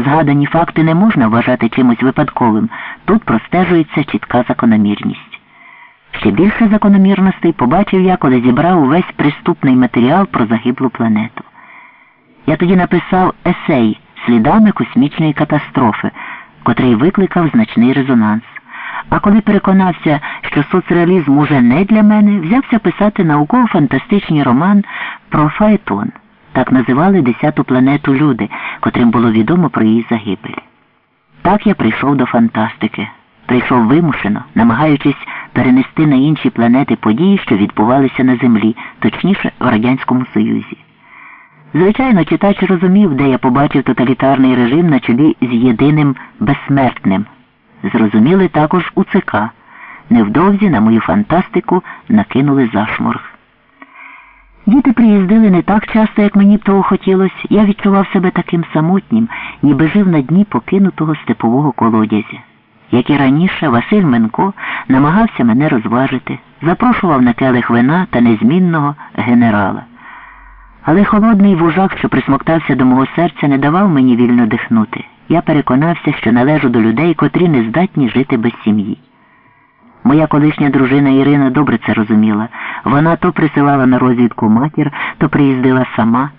згадані факти не можна вважати чимось випадковим. Тут простежується чітка закономірність. Ще більше закономірностей побачив я, коли зібрав увесь приступний матеріал про загиблу планету. Я тоді написав есей слідами космічної катастрофи, котрий викликав значний резонанс. А коли переконався, що соцреалізм уже не для мене, взявся писати науково-фантастичний роман про Фаетон. Так називали десяту планету люди, котрим було відомо про її загибель. Так я прийшов до фантастики, прийшов вимушено, намагаючись перенести на інші планети події, що відбувалися на Землі, точніше в Радянському Союзі. Звичайно, читач розумів, де я побачив тоталітарний режим на чолі з єдиним безсмертним. Зрозуміли також у ЦК. Невдовзі на мою фантастику накинули зашморг. Діти приїздили не так часто, як мені б того хотілося. Я відчував себе таким самотнім, ніби жив на дні покинутого степового колодязя. Як і раніше, Василь Менко намагався мене розважити, запрошував на келих вина та незмінного генерала. Але холодний вужак, що присмоктався до мого серця, не давав мені вільно дихнути. Я переконався, що належу до людей, котрі не здатні жити без сім'ї. Моя колишня дружина Ірина добре це розуміла. Вона то присилала на розвідку матір, то приїздила сама.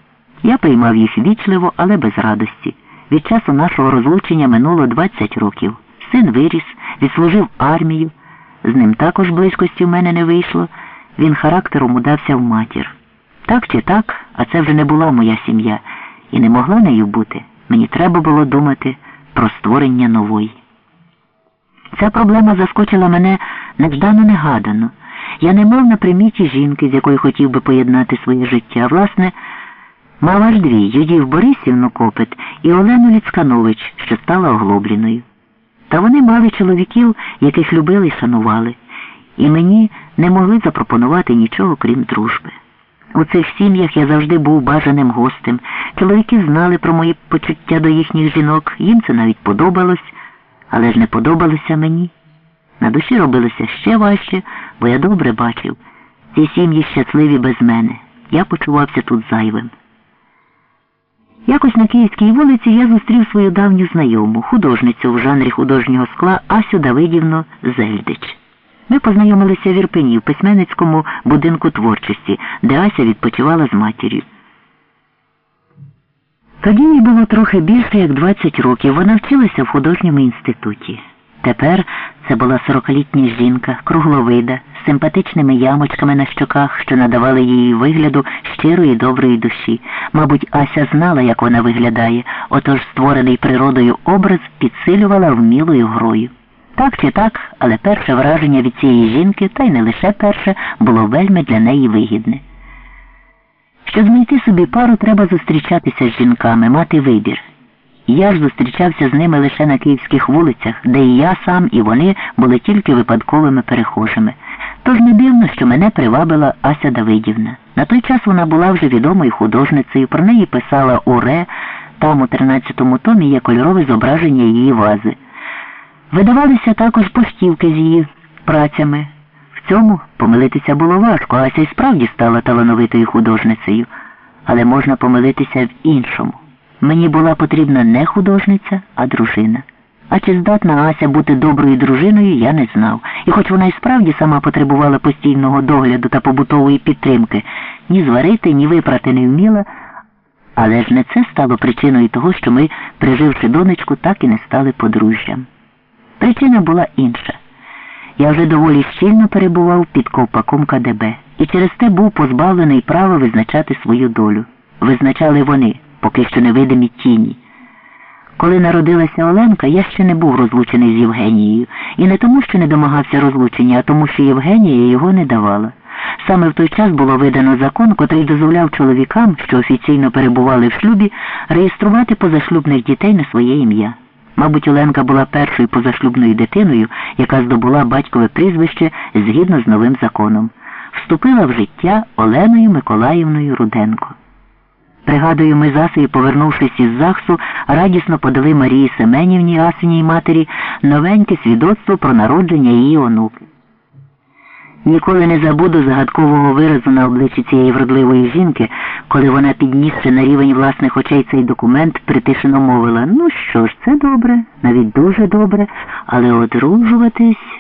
Я приймав їх вічливо, але без радості. Від часу нашого розлучення минуло 20 років. Син виріс, відслужив армію. З ним також близькості в мене не вийшло. Він характером удався в матір. Так чи так, а це вже не була моя сім'я, і не могла нею бути. Мені треба було думати про створення нової. Ця проблема заскочила мене неждано негадано. Я не мав на приміті жінки, з якою хотів би поєднати своє життя. Власне, мав аж дві Юдів Борисівну Копит і Олену Ліцканович, що стала оглобліною. Та вони мали чоловіків, яких любили і шанували, і мені не могли запропонувати нічого, крім дружби. У цих сім'ях я завжди був бажаним гостем. Чоловіки знали про мої почуття до їхніх жінок, їм це навіть подобалось, але ж не подобалося мені. На душі робилося ще важче, бо я добре бачив. Ці сім'ї щасливі без мене. Я почувався тут зайвим. Якось на Київській вулиці я зустрів свою давню знайому, художницю в жанрі художнього скла Асю Давидівну Зельдич. Ми познайомилися в Ірпені в письменницькому будинку творчості, де Ася відпочивала з матір'ю. Тоді їй було трохи більше, як 20 років. Вона вчилася в художньому інституті. Тепер це була сорокалітня жінка, кругловида, з симпатичними ямочками на щоках, що надавали їй вигляду щирої доброї душі. Мабуть, Ася знала, як вона виглядає, отож створений природою образ підсилювала вмілою грою. Так чи так, але перше враження від цієї жінки, та й не лише перше, було вельми для неї вигідне. Щоб знайти собі пару, треба зустрічатися з жінками, мати вибір. Я ж зустрічався з ними лише на київських вулицях, де і я сам, і вони були тільки випадковими перехожими. Тож не дивно, що мене привабила Ася Давидівна. На той час вона була вже відомою художницею, про неї писала Уре, там у 13-му томі є кольорове зображення її вази. Видавалися також поштівки з її працями. Цьому помилитися було важко, Ася й справді стала талановитою художницею, але можна помилитися в іншому. Мені була потрібна не художниця, а дружина. А чи здатна Ася бути доброю дружиною, я не знав. І хоч вона й справді сама потребувала постійного догляду та побутової підтримки, ні зварити, ні випрати не вміла, але ж не це стало причиною того, що ми, приживши донечку, так і не стали подружжям. Причина була інша. Я вже доволі щільно перебував під ковпаком КДБ і через те був позбавлений права визначати свою долю. Визначали вони, поки що невидимі тіні. Коли народилася Оленка, я ще не був розлучений з Євгенією. І не тому, що не домагався розлучення, а тому, що Євгенія його не давала. Саме в той час було видано закон, котрий дозволяв чоловікам, що офіційно перебували в шлюбі, реєструвати позашлюбних дітей на своє ім'я. Мабуть, Оленка була першою позашлюбною дитиною, яка здобула батькове прізвище згідно з новим законом. Вступила в життя Оленою Миколаївною Руденко. Пригадую, ми з Асею, повернувшись із ЗАГСу, радісно подали Марії Семенівні, Асиній матері, новеньке свідоцтво про народження її онуки. Ніколи не забуду загадкового виразу на обличчі цієї вродливої жінки, коли вона, піднісши на рівень власних очей цей документ, притишено мовила, ну що ж, це добре, навіть дуже добре, але одружуватись